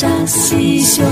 扎西秀。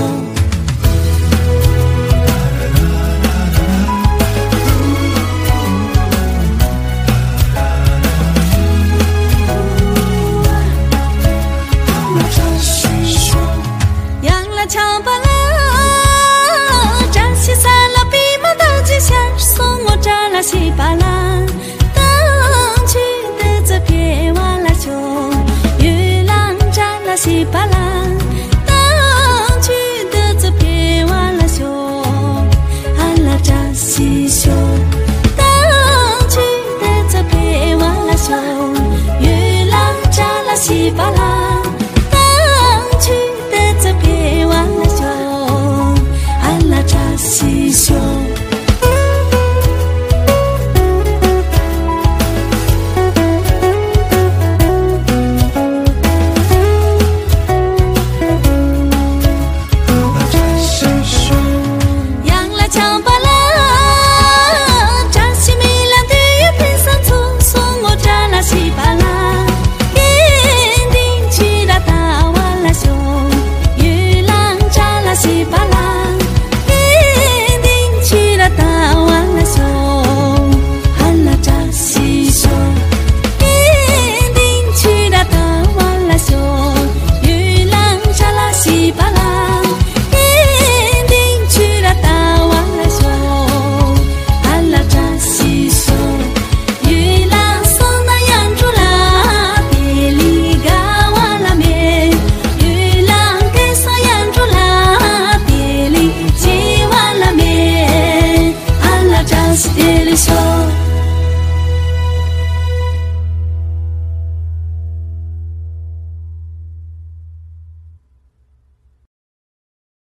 más